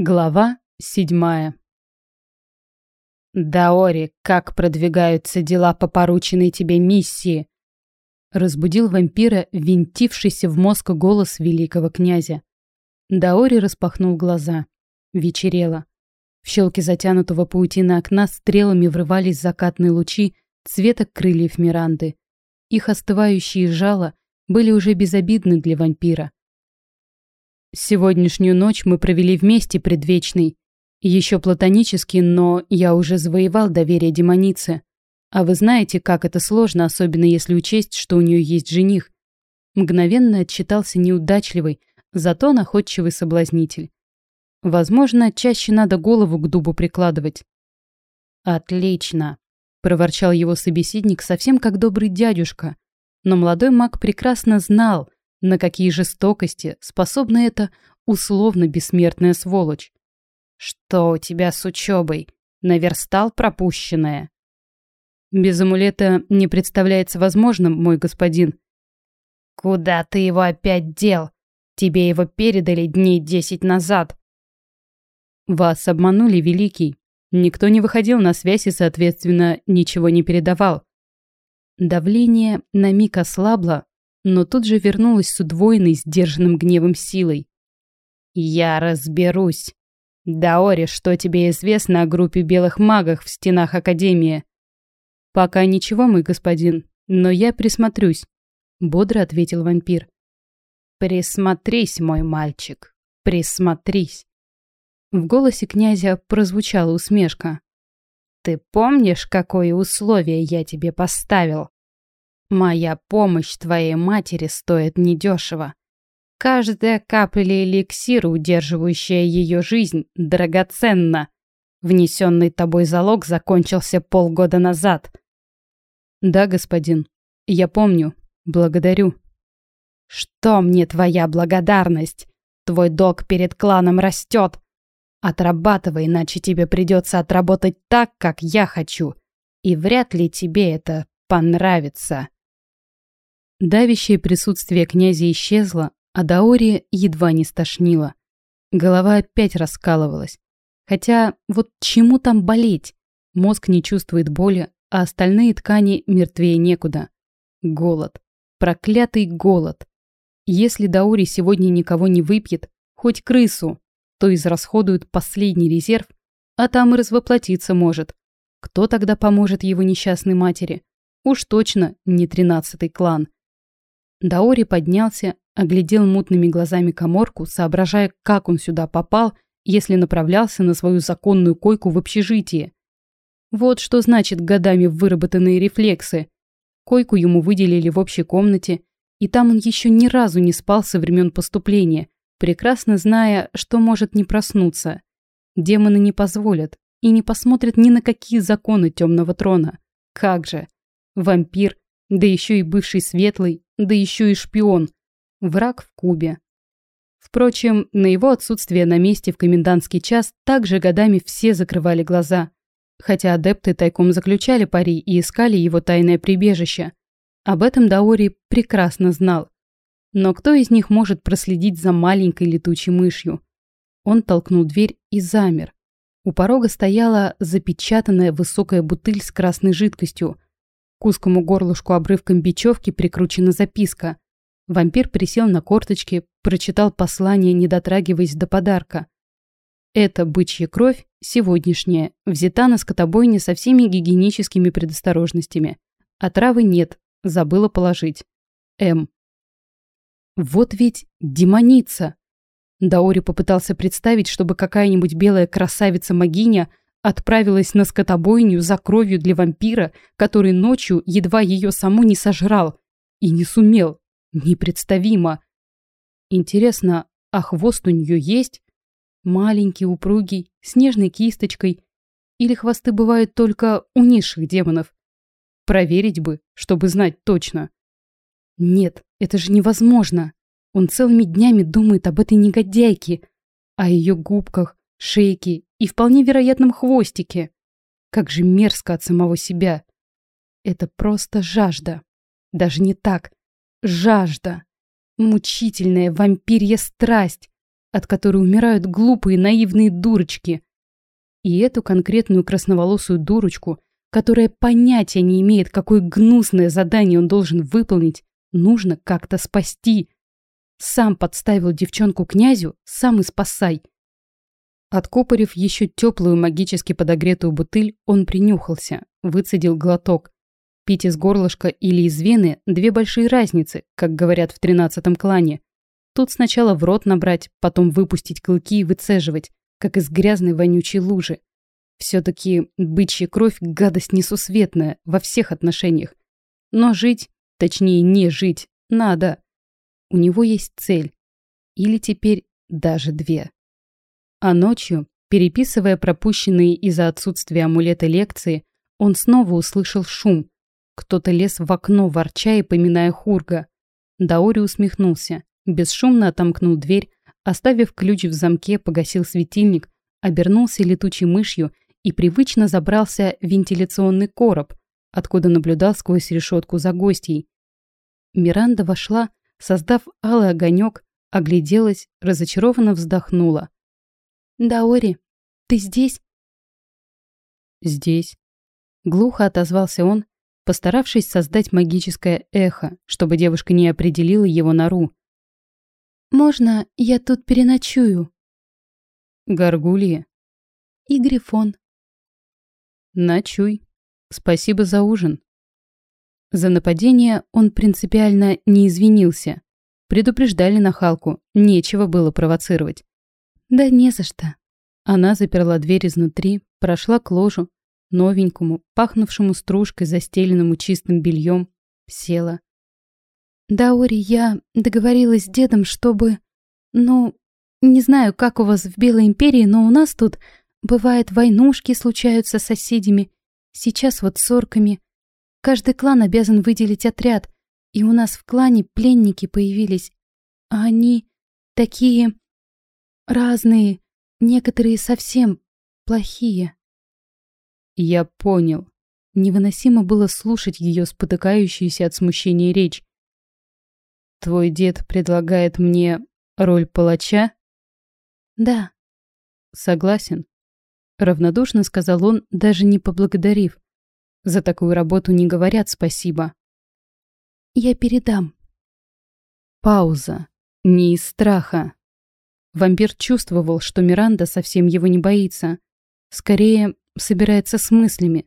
Глава седьмая «Даори, как продвигаются дела по порученной тебе миссии?» Разбудил вампира, винтившийся в мозг голос великого князя. Даори распахнул глаза. Вечерело. В щелке затянутого паутины окна стрелами врывались закатные лучи цвета крыльев Миранды. Их остывающие жало были уже безобидны для вампира. Сегодняшнюю ночь мы провели вместе, предвечный. Еще платонически, но я уже завоевал доверие демоницы. А вы знаете, как это сложно, особенно если учесть, что у нее есть жених. Мгновенно отчитался неудачливый, зато находчивый соблазнитель. Возможно, чаще надо голову к дубу прикладывать. «Отлично», — проворчал его собеседник совсем как добрый дядюшка. Но молодой маг прекрасно знал — на какие жестокости способна эта условно бессмертная сволочь? Что у тебя с учебой? Наверстал пропущенное? Без амулета не представляется возможным, мой господин. Куда ты его опять дел? Тебе его передали дней десять назад. Вас обманули, Великий. Никто не выходил на связь и, соответственно, ничего не передавал. Давление на миг ослабло, но тут же вернулась с удвоенной сдержанным гневом силой. «Я разберусь. Даори, что тебе известно о группе белых магов в стенах Академии?» «Пока ничего, мой господин, но я присмотрюсь», — бодро ответил вампир. «Присмотрись, мой мальчик, присмотрись». В голосе князя прозвучала усмешка. «Ты помнишь, какое условие я тебе поставил?» Моя помощь твоей матери стоит недешево. Каждая капля эликсира, удерживающая ее жизнь, драгоценна. Внесенный тобой залог закончился полгода назад. Да, господин. Я помню. Благодарю. Что мне твоя благодарность? Твой долг перед кланом растет. Отрабатывай, иначе тебе придется отработать так, как я хочу. И вряд ли тебе это понравится. Давящее присутствие князя исчезло, а Даори едва не стошнило. Голова опять раскалывалась. Хотя вот чему там болеть? Мозг не чувствует боли, а остальные ткани мертвее некуда. Голод. Проклятый голод. Если Даори сегодня никого не выпьет, хоть крысу, то израсходует последний резерв, а там и развоплотиться может. Кто тогда поможет его несчастной матери? Уж точно не тринадцатый клан. Даори поднялся, оглядел мутными глазами коморку, соображая, как он сюда попал, если направлялся на свою законную койку в общежитии. Вот что значит годами выработанные рефлексы. Койку ему выделили в общей комнате, и там он еще ни разу не спал со времен поступления, прекрасно зная, что может не проснуться. Демоны не позволят и не посмотрят ни на какие законы темного трона. Как же! Вампир, да еще и бывший светлый, да еще и шпион. Враг в Кубе. Впрочем, на его отсутствие на месте в комендантский час также годами все закрывали глаза. Хотя адепты тайком заключали пари и искали его тайное прибежище. Об этом Даори прекрасно знал. Но кто из них может проследить за маленькой летучей мышью? Он толкнул дверь и замер. У порога стояла запечатанная высокая бутыль с красной жидкостью – к узкому горлышку обрывком бечевки прикручена записка. Вампир присел на корточки, прочитал послание, не дотрагиваясь до подарка. Это бычья кровь, сегодняшняя, взята на скотобойне со всеми гигиеническими предосторожностями. А травы нет, забыла положить. М. Вот ведь демоница! Даори попытался представить, чтобы какая-нибудь белая красавица-могиня Отправилась на скотобойню за кровью для вампира, который ночью едва ее саму не сожрал. И не сумел. Непредставимо. Интересно, а хвост у нее есть? Маленький, упругий, с кисточкой. Или хвосты бывают только у низших демонов? Проверить бы, чтобы знать точно. Нет, это же невозможно. Он целыми днями думает об этой негодяйке, о ее губках, шейке и вполне вероятном хвостике. Как же мерзко от самого себя. Это просто жажда. Даже не так. Жажда. Мучительная вампирья страсть. от которой умирают глупые наивные дурочки. И эту конкретную красноволосую дурочку, которая понятия не имеет, какое гнусное задание он должен выполнить, нужно как-то спасти. Сам подставил девчонку князю, сам и спасай. Откупорив еще теплую магически подогретую бутыль, он принюхался, выцедил глоток. Пить из горлышка или из вены – две большие разницы, как говорят в тринадцатом клане. Тут сначала в рот набрать, потом выпустить клыки и выцеживать, как из грязной вонючей лужи. Все-таки бычья кровь – гадость несусветная во всех отношениях. Но жить, точнее не жить, надо. У него есть цель. Или теперь даже две. А ночью, переписывая пропущенные из-за отсутствия амулета лекции, он снова услышал шум. Кто-то лез в окно, ворча и поминая Хурга. Даори усмехнулся, бесшумно отомкнул дверь, оставив ключ в замке, погасил светильник, обернулся летучей мышью и привычно забрался в вентиляционный короб, откуда наблюдал сквозь решетку за гостьей. Миранда вошла, создав алый огонек, огляделась, разочарованно вздохнула. «Даори, ты здесь?» «Здесь», — глухо отозвался он, постаравшись создать магическое эхо, чтобы девушка не определила его нору. «Можно я тут переночую?» «Горгулья». «И Грифон». «Ночуй. Спасибо за ужин». За нападение он принципиально не извинился. Предупреждали нахалку, нечего было провоцировать. «Да не за что». Она заперла дверь изнутри, прошла к ложу, новенькому, пахнувшему стружкой, застеленному чистым бельем, села. «Да, Ори, я договорилась с дедом, чтобы... Ну, не знаю, как у вас в Белой Империи, но у нас тут бывает войнушки случаются с соседями, сейчас вот с орками. Каждый клан обязан выделить отряд, и у нас в клане пленники появились. А они такие разные, некоторые совсем плохие. Я понял. Невыносимо было слушать ее спотыкающуюся от смущения речь. Твой дед предлагает мне роль палача? Да. Согласен. Равнодушно сказал он, даже не поблагодарив. За такую работу не говорят спасибо. Я передам. Пауза. Не из страха. Вампир чувствовал, что Миранда совсем его не боится. Скорее, собирается с мыслями.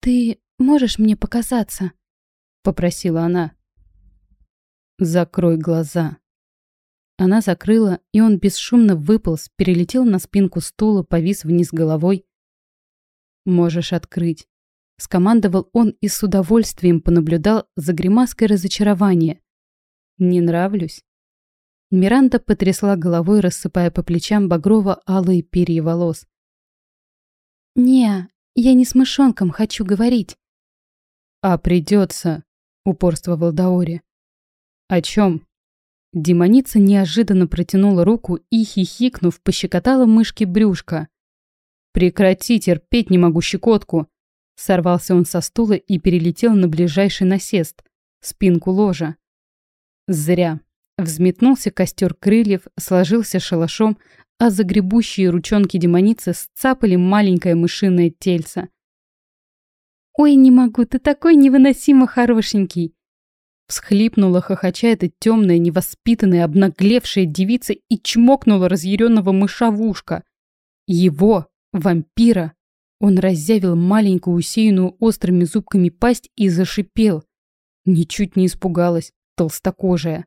«Ты можешь мне показаться?» — попросила она. «Закрой глаза». Она закрыла, и он бесшумно выполз, перелетел на спинку стула, повис вниз головой. «Можешь открыть», — скомандовал он и с удовольствием понаблюдал за гримаской разочарования. «Не нравлюсь?» Миранда потрясла головой, рассыпая по плечам багрово-алые перья волос. «Не, я не с мышонком хочу говорить». «А придется», — упорствовал Даори. «О чем?» Демоница неожиданно протянула руку и, хихикнув, пощекотала мышки брюшка. «Прекрати, терпеть не могу щекотку!» Сорвался он со стула и перелетел на ближайший насест, спинку ложа. Зря. Взметнулся костер крыльев, сложился шалашом, а загребущие ручонки демоницы сцапали маленькое мышиное тельце. «Ой, не могу, ты такой невыносимо хорошенький!» Всхлипнула, хохоча эта темная, невоспитанная, обнаглевшая девица и чмокнула разъяренного мыша в ушко. Его, вампира, он разъявил маленькую, усеянную острыми зубками пасть и зашипел. Ничуть не испугалась, толстокожая.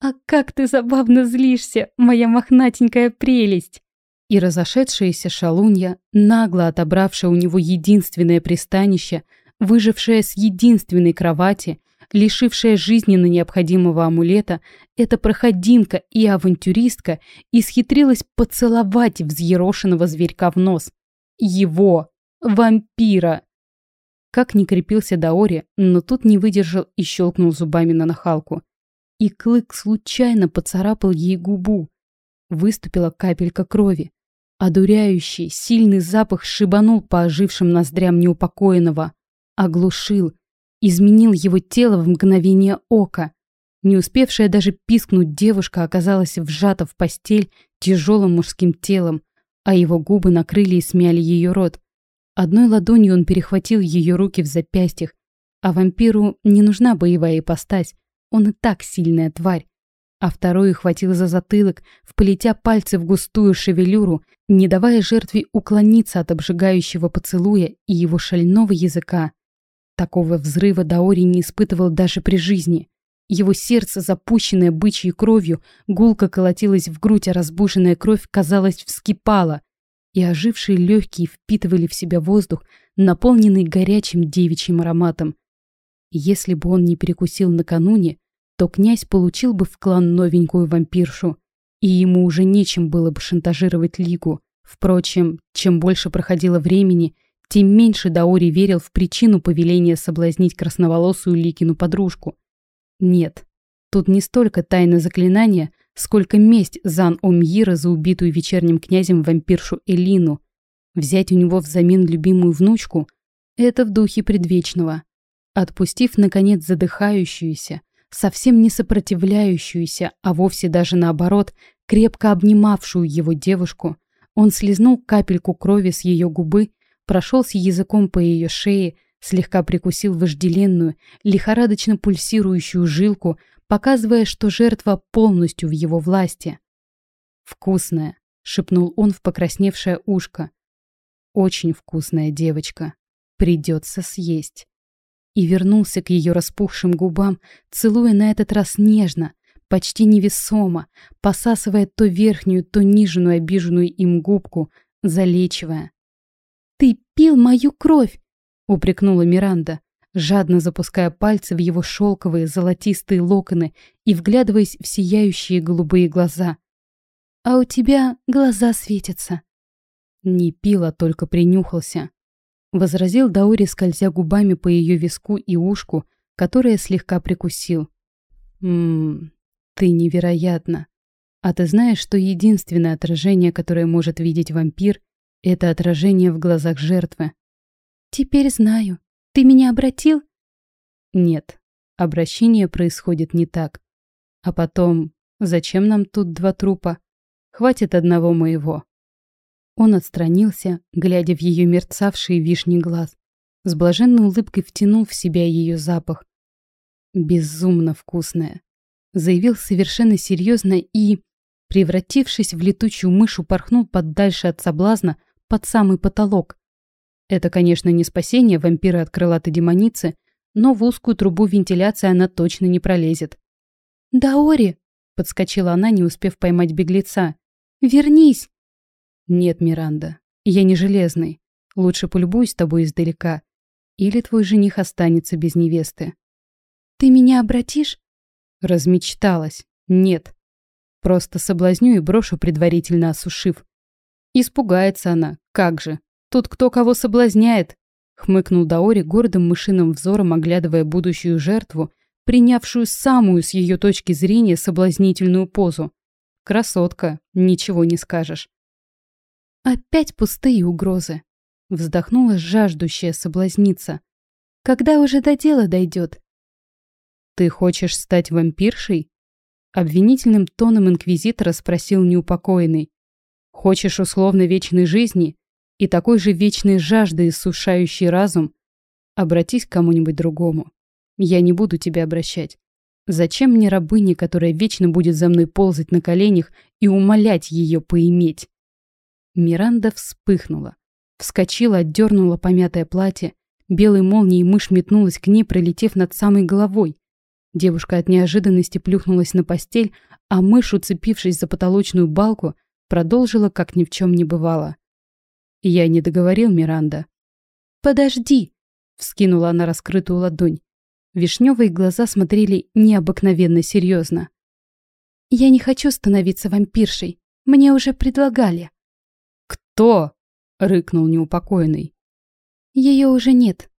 «А как ты забавно злишься, моя мохнатенькая прелесть!» И разошедшаяся шалунья, нагло отобравшая у него единственное пристанище, выжившая с единственной кровати, лишившая жизненно необходимого амулета, эта проходимка и авантюристка исхитрилась поцеловать взъерошенного зверька в нос. Его! Вампира! Как не крепился Даори, но тут не выдержал и щелкнул зубами на нахалку и клык случайно поцарапал ей губу. Выступила капелька крови. Одуряющий, сильный запах шибанул по ожившим ноздрям неупокоенного. Оглушил. Изменил его тело в мгновение ока. Не успевшая даже пискнуть девушка оказалась вжата в постель тяжелым мужским телом, а его губы накрыли и смяли ее рот. Одной ладонью он перехватил ее руки в запястьях, а вампиру не нужна боевая ипостась, он и так сильная тварь. А второй хватил за затылок, вплетя пальцы в густую шевелюру, не давая жертве уклониться от обжигающего поцелуя и его шального языка. Такого взрыва Даори не испытывал даже при жизни. Его сердце, запущенное бычьей кровью, гулко колотилось в грудь, а разбуженная кровь, казалось, вскипала, и ожившие легкие впитывали в себя воздух, наполненный горячим девичьим ароматом. Если бы он не перекусил накануне, то князь получил бы в клан новенькую вампиршу, и ему уже нечем было бы шантажировать Лигу. Впрочем, чем больше проходило времени, тем меньше Даори верил в причину повеления соблазнить красноволосую Ликину подружку. Нет, тут не столько тайна заклинания, сколько месть Зан Омьира за убитую вечерним князем вампиршу Элину. Взять у него взамен любимую внучку – это в духе предвечного. Отпустив, наконец, задыхающуюся, совсем не сопротивляющуюся, а вовсе даже наоборот, крепко обнимавшую его девушку, он слезнул капельку крови с ее губы, прошелся языком по ее шее, слегка прикусил вожделенную, лихорадочно пульсирующую жилку, показывая, что жертва полностью в его власти. «Вкусная», — шепнул он в покрасневшее ушко. «Очень вкусная девочка. Придется съесть» и вернулся к ее распухшим губам, целуя на этот раз нежно, почти невесомо, посасывая то верхнюю, то нижнюю обиженную им губку, залечивая. «Ты пил мою кровь!» — упрекнула Миранда, жадно запуская пальцы в его шелковые золотистые локоны и вглядываясь в сияющие голубые глаза. «А у тебя глаза светятся». Не пил, а только принюхался возразил Даури, скользя губами по ее виску и ушку, которое слегка прикусил. «Ммм, ты невероятна. А ты знаешь, что единственное отражение, которое может видеть вампир, это отражение в глазах жертвы?» «Теперь знаю. Ты меня обратил?» «Нет, обращение происходит не так. А потом, зачем нам тут два трупа? Хватит одного моего». Он отстранился, глядя в ее мерцавшие вишни глаз. С блаженной улыбкой втянул в себя ее запах. «Безумно вкусная», — заявил совершенно серьезно и, превратившись в летучую мышь, упорхнул подальше от соблазна под самый потолок. Это, конечно, не спасение вампира от крылатой демоницы, но в узкую трубу вентиляции она точно не пролезет. «Даори!» — подскочила она, не успев поймать беглеца. «Вернись!» «Нет, Миранда, я не железный. Лучше полюбуюсь тобой издалека. Или твой жених останется без невесты». «Ты меня обратишь?» Размечталась. «Нет. Просто соблазню и брошу, предварительно осушив». Испугается она. Как же. Тут кто кого соблазняет. Хмыкнул Даори гордым мышиным взором, оглядывая будущую жертву, принявшую самую с ее точки зрения соблазнительную позу. Красотка, ничего не скажешь. Опять пустые угрозы. Вздохнула жаждущая соблазница. Когда уже до дела дойдет? Ты хочешь стать вампиршей? Обвинительным тоном инквизитора спросил неупокоенный. Хочешь условно вечной жизни и такой же вечной жажды, иссушающей разум? Обратись к кому-нибудь другому. Я не буду тебя обращать. Зачем мне рабыня, которая вечно будет за мной ползать на коленях и умолять ее поиметь? Миранда вспыхнула. Вскочила, отдернула помятое платье. Белой молнией мышь метнулась к ней, пролетев над самой головой. Девушка от неожиданности плюхнулась на постель, а мышь, уцепившись за потолочную балку, продолжила, как ни в чем не бывало. «Я не договорил, Миранда». «Подожди!» — вскинула она раскрытую ладонь. Вишневые глаза смотрели необыкновенно серьезно. «Я не хочу становиться вампиршей. Мне уже предлагали». «Кто?» — рыкнул неупокоенный. Ее уже нет.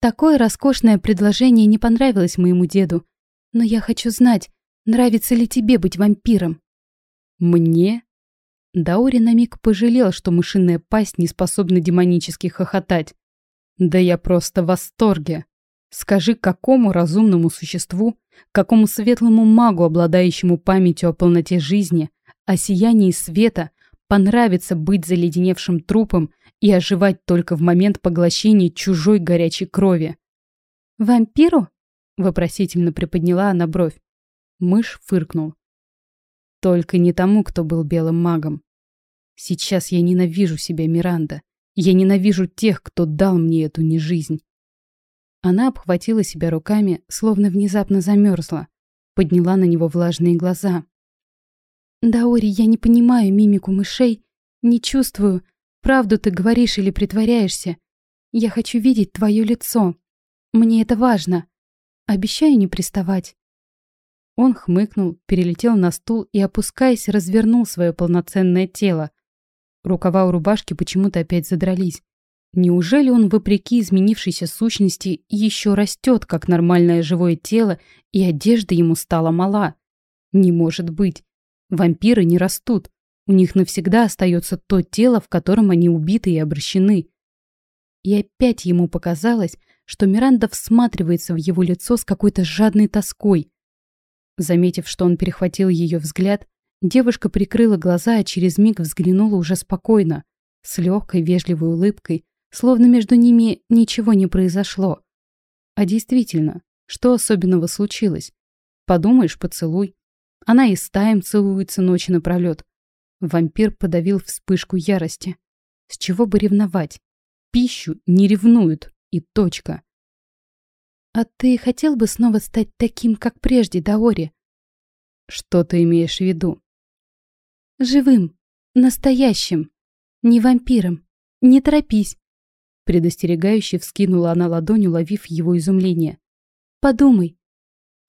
Такое роскошное предложение не понравилось моему деду. Но я хочу знать, нравится ли тебе быть вампиром. Мне? Даори на миг пожалел, что мышиная пасть не способна демонически хохотать. Да я просто в восторге. Скажи, какому разумному существу, какому светлому магу, обладающему памятью о полноте жизни, о сиянии света, понравится быть заледеневшим трупом и оживать только в момент поглощения чужой горячей крови. «Вампиру?» — вопросительно приподняла она бровь. Мышь фыркнул. «Только не тому, кто был белым магом. Сейчас я ненавижу себя, Миранда. Я ненавижу тех, кто дал мне эту нежизнь». Она обхватила себя руками, словно внезапно замерзла, подняла на него влажные глаза. «Даори, я не понимаю мимику мышей, не чувствую, правду ты говоришь или притворяешься. Я хочу видеть твое лицо. Мне это важно. Обещаю не приставать». Он хмыкнул, перелетел на стул и, опускаясь, развернул свое полноценное тело. Рукава у рубашки почему-то опять задрались. Неужели он, вопреки изменившейся сущности, еще растет, как нормальное живое тело, и одежда ему стала мала? Не может быть. Вампиры не растут. У них навсегда остается то тело, в котором они убиты и обращены. И опять ему показалось, что Миранда всматривается в его лицо с какой-то жадной тоской. Заметив, что он перехватил ее взгляд, девушка прикрыла глаза, а через миг взглянула уже спокойно, с легкой вежливой улыбкой, словно между ними ничего не произошло. А действительно, что особенного случилось? Подумаешь, поцелуй. Она и с целуется ночи напролет. Вампир подавил вспышку ярости. С чего бы ревновать? Пищу не ревнуют. И точка. «А ты хотел бы снова стать таким, как прежде, Даори?» «Что ты имеешь в виду?» «Живым, настоящим, не вампиром. Не торопись». Предостерегающе вскинула она ладонь, уловив его изумление. «Подумай.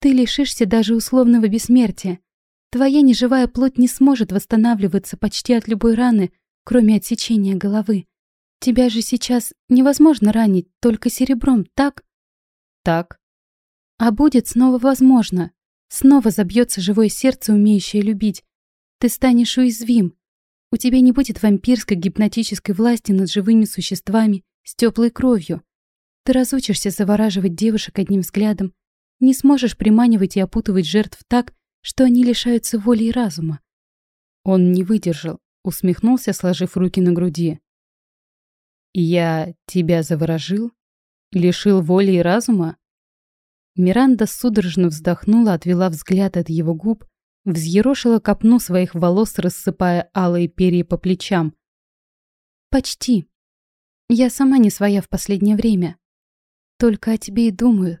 Ты лишишься даже условного бессмертия. Твоя неживая плоть не сможет восстанавливаться почти от любой раны, кроме отсечения головы. Тебя же сейчас невозможно ранить только серебром, так? Так. А будет снова возможно. Снова забьется живое сердце, умеющее любить. Ты станешь уязвим. У тебя не будет вампирской гипнотической власти над живыми существами с теплой кровью. Ты разучишься завораживать девушек одним взглядом, не сможешь приманивать и опутывать жертв так, что они лишаются воли и разума. Он не выдержал, усмехнулся, сложив руки на груди. «Я тебя заворожил? Лишил воли и разума?» Миранда судорожно вздохнула, отвела взгляд от его губ, взъерошила копну своих волос, рассыпая алые перья по плечам. «Почти. Я сама не своя в последнее время. Только о тебе и думаю.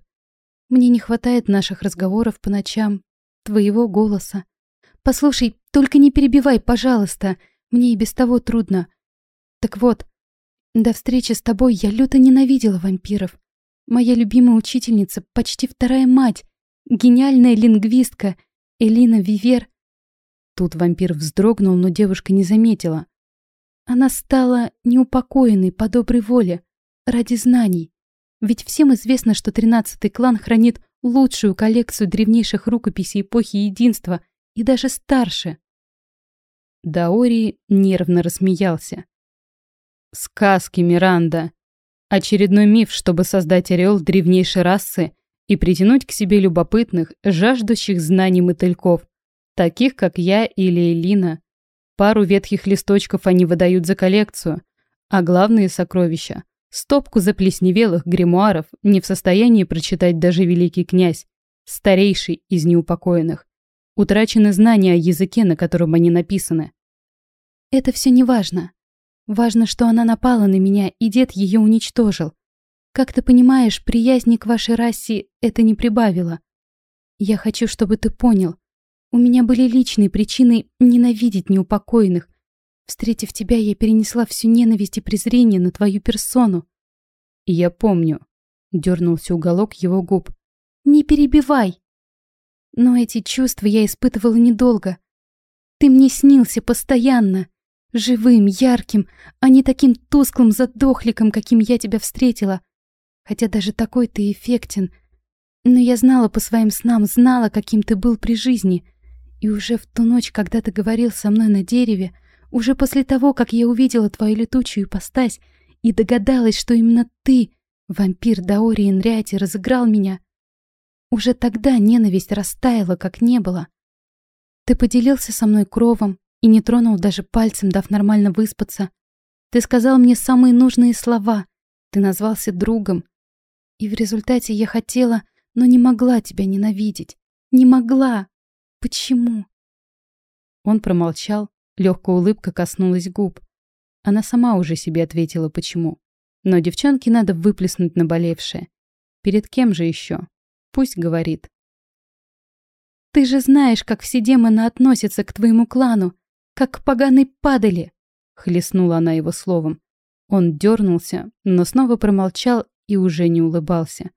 Мне не хватает наших разговоров по ночам, твоего голоса. Послушай, только не перебивай, пожалуйста. Мне и без того трудно. Так вот, до встречи с тобой я люто ненавидела вампиров. Моя любимая учительница, почти вторая мать, гениальная лингвистка Элина Вивер. Тут вампир вздрогнул, но девушка не заметила. Она стала неупокоенной по доброй воле, ради знаний. Ведь всем известно, что тринадцатый клан хранит лучшую коллекцию древнейших рукописей эпохи единства и даже старше. Даори нервно рассмеялся. Сказки, Миранда. Очередной миф, чтобы создать ореол древнейшей расы и притянуть к себе любопытных, жаждущих знаний мотыльков, таких, как я или Элина. Пару ветхих листочков они выдают за коллекцию, а главные сокровища — стопку заплесневелых гримуаров не в состоянии прочитать даже великий князь, старейший из неупокоенных. Утрачены знания о языке, на котором они написаны. «Это все не важно», что она напала на меня, и дед ее уничтожил. Как ты понимаешь, приязни к вашей расе это не прибавило. Я хочу, чтобы ты понял. У меня были личные причины ненавидеть неупокоенных. Встретив тебя, я перенесла всю ненависть и презрение на твою персону. И я помню. Дернулся уголок его губ. Не перебивай. Но эти чувства я испытывала недолго. Ты мне снился постоянно. Живым, ярким, а не таким тусклым задохликом, каким я тебя встретила. Хотя даже такой ты эффектен. Но я знала по своим снам, знала, каким ты был при жизни. И уже в ту ночь, когда ты говорил со мной на дереве, уже после того, как я увидела твою летучую ипостась и догадалась, что именно ты Вампир Даори Инряти разыграл меня. Уже тогда ненависть растаяла, как не было. Ты поделился со мной кровом и не тронул даже пальцем, дав нормально выспаться. Ты сказал мне самые нужные слова. Ты назвался другом. И в результате я хотела, но не могла тебя ненавидеть. Не могла. Почему? Он промолчал, легкая улыбка коснулась губ. Она сама уже себе ответила, почему. Но девчонке надо выплеснуть наболевшее. Перед кем же еще? Пусть говорит. «Ты же знаешь, как все демоны относятся к твоему клану, как к поганой падали!» Хлестнула она его словом. Он дернулся, но снова промолчал и уже не улыбался.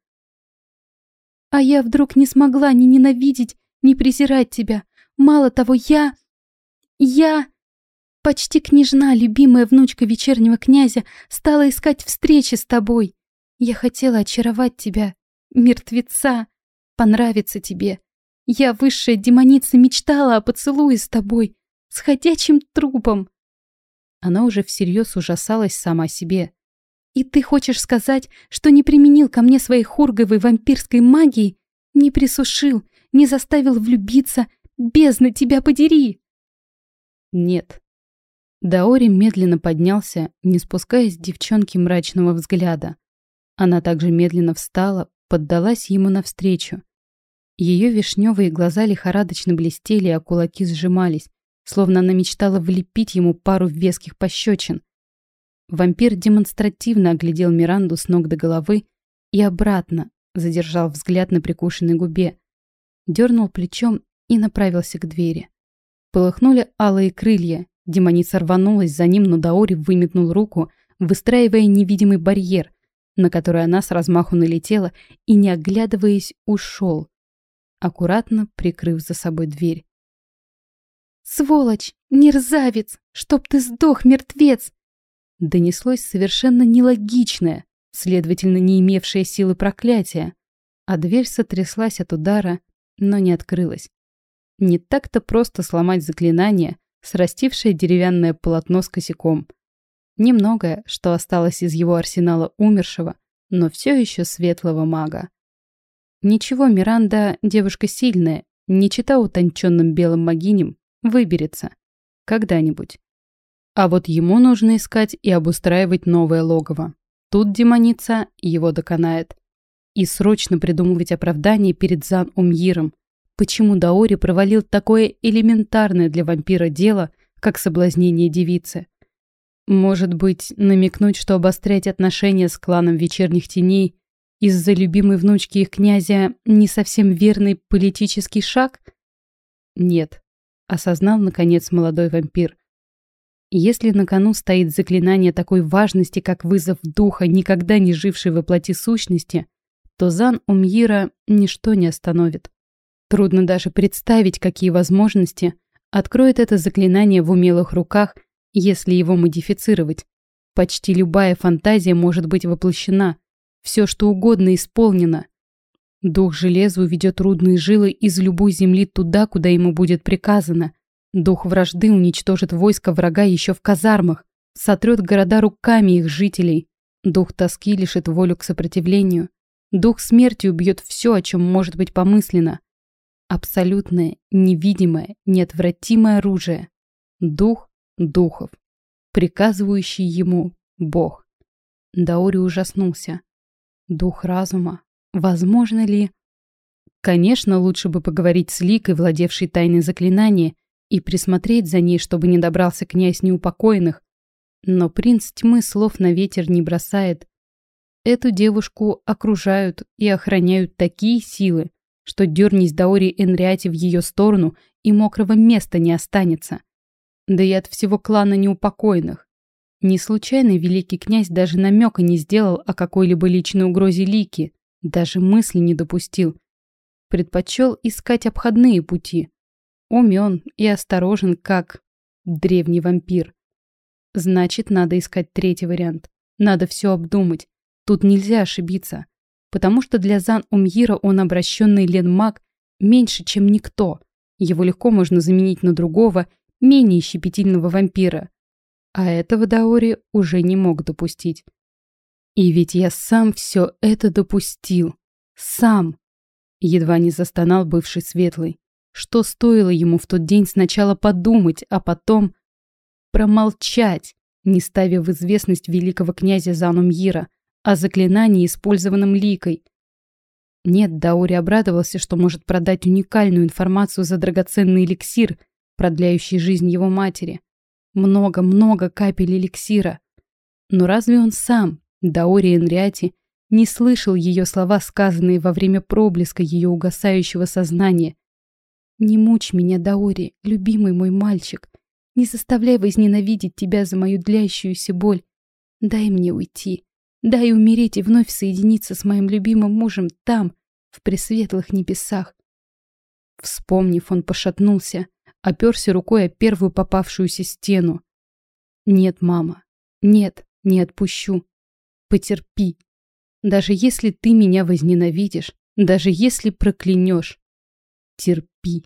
«А я вдруг не смогла ни ненавидеть, ни презирать тебя. Мало того, я... я...» Почти княжна, любимая внучка вечернего князя, стала искать встречи с тобой. Я хотела очаровать тебя, мертвеца, понравиться тебе. Я, высшая демоница, мечтала о поцелуе с тобой, с ходячим трупом. Она уже всерьез ужасалась сама себе. И ты хочешь сказать, что не применил ко мне своей хурговой вампирской магии, не присушил, не заставил влюбиться, бездна тебя подери? Нет, Даори медленно поднялся, не спуская с девчонки мрачного взгляда. Она также медленно встала, поддалась ему навстречу. Ее вишневые глаза лихорадочно блестели, а кулаки сжимались, словно она мечтала влепить ему пару веских пощечин. Вампир демонстративно оглядел Миранду с ног до головы и обратно задержал взгляд на прикушенной губе, дернул плечом и направился к двери. Полыхнули алые крылья, Демоница рванулась за ним, но Даори выметнул руку, выстраивая невидимый барьер, на который она с размаху налетела и, не оглядываясь, ушел, аккуратно прикрыв за собой дверь. «Сволочь! Мерзавец! Чтоб ты сдох, мертвец!» Донеслось совершенно нелогичное, следовательно, не имевшее силы проклятия, а дверь сотряслась от удара, но не открылась. Не так-то просто сломать заклинание, срастившее деревянное полотно с косяком. Немногое, что осталось из его арсенала умершего, но все еще светлого мага. Ничего, Миранда девушка сильная, не чита утонченным белым магиням, выберется. Когда-нибудь. А вот ему нужно искать и обустраивать новое логово. Тут демоница его доконает. И срочно придумывать оправдание перед Зан Умьиром, Почему Даори провалил такое элементарное для вампира дело, как соблазнение девицы? Может быть, намекнуть, что обострять отношения с кланом вечерних теней из-за любимой внучки их князя не совсем верный политический шаг? Нет, осознал наконец молодой вампир. Если на кону стоит заклинание такой важности, как вызов духа, никогда не жившей во плоти сущности, то Зан Умьира ничто не остановит. Трудно даже представить, какие возможности откроет это заклинание в умелых руках, если его модифицировать. Почти любая фантазия может быть воплощена. Все, что угодно исполнено. Дух железа уведет трудные жилы из любой земли туда, куда ему будет приказано. Дух вражды уничтожит войско врага еще в казармах, сотрет города руками их жителей. Дух тоски лишит волю к сопротивлению. Дух смерти убьет все, о чем может быть помыслено. Абсолютное, невидимое, неотвратимое оружие. Дух духов, приказывающий ему Бог. Даори ужаснулся. Дух разума. Возможно ли... Конечно, лучше бы поговорить с Ликой, владевшей тайной заклинания, и присмотреть за ней, чтобы не добрался князь неупокоенных. Но принц тьмы слов на ветер не бросает. Эту девушку окружают и охраняют такие силы, что дернись Даори Энриати в ее сторону, и мокрого места не останется. Да и от всего клана неупокоенных. Не случайно великий князь даже намека не сделал о какой-либо личной угрозе Лики, даже мысли не допустил. Предпочел искать обходные пути. Умен и осторожен, как древний вампир. Значит, надо искать третий вариант. Надо все обдумать. Тут нельзя ошибиться потому что для Зан Умьира он обращенный Ленмаг меньше, чем никто. Его легко можно заменить на другого, менее щепетильного вампира. А этого Даори уже не мог допустить. И ведь я сам все это допустил. Сам. Едва не застонал бывший светлый. Что стоило ему в тот день сначала подумать, а потом промолчать, не ставя в известность великого князя Занумьира о заклинании, использованном Ликой. Нет, Даори обрадовался, что может продать уникальную информацию за драгоценный эликсир, продляющий жизнь его матери. Много-много капель эликсира. Но разве он сам, Даори Энриати, не слышал ее слова, сказанные во время проблеска ее угасающего сознания? «Не мучь меня, Даори, любимый мой мальчик. Не заставляй возненавидеть тебя за мою длящуюся боль. Дай мне уйти. Дай умереть и вновь соединиться с моим любимым мужем там, в пресветлых небесах. Вспомнив, он пошатнулся, оперся рукой о первую попавшуюся стену. «Нет, мама, нет, не отпущу. Потерпи. Даже если ты меня возненавидишь, даже если проклянешь, терпи».